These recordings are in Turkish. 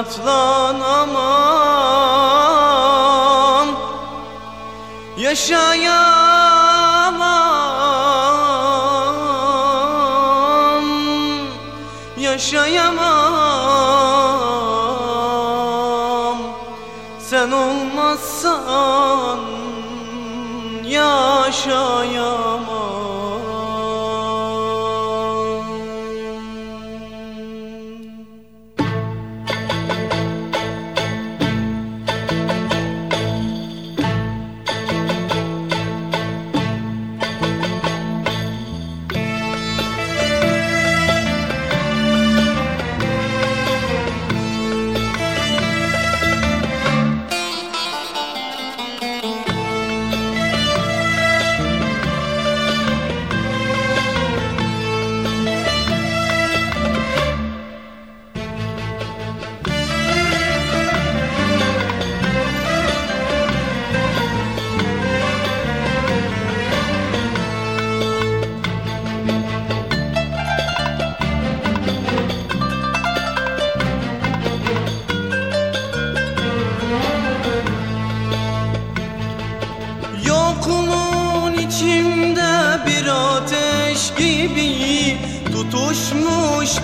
katlanamam Yaşayamam. Yaşayamam. Sen olmazsan yaşayamam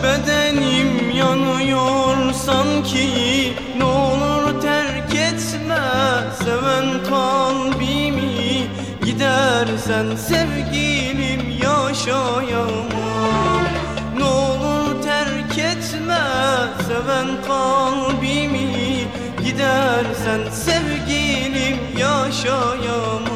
bedenim yanıyor sanki. Ne olur terk etme seven kalbimi. Gidersen sevgilim yaşayamam. Ne olur terk etme seven kalbimi. Gidersen sevgilim yaşayamam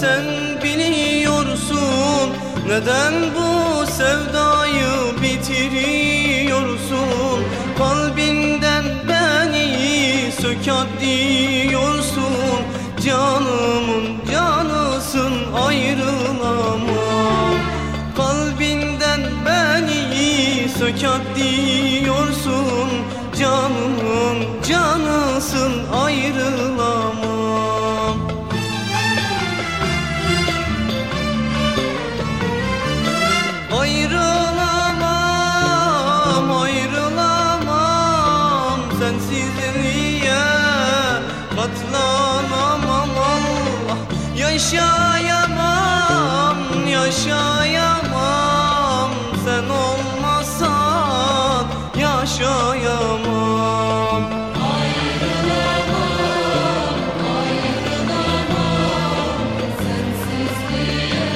sen biliyorsun Neden bu sevdayı bitiriyorsun? Kalbinden beni sökat diyorsun. Canımın canısın ayrılamam Kalbinden beni sökat diyorsun Yaşayamam, yaşayamam. Sen olmasan yaşayamam. Ayrılamam, ayrılamam. Sensizliğe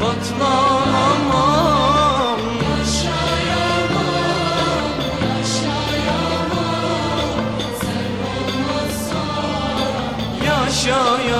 katlanamam Yaşayamam, yaşayamam. Sen olmasan yaşayamam.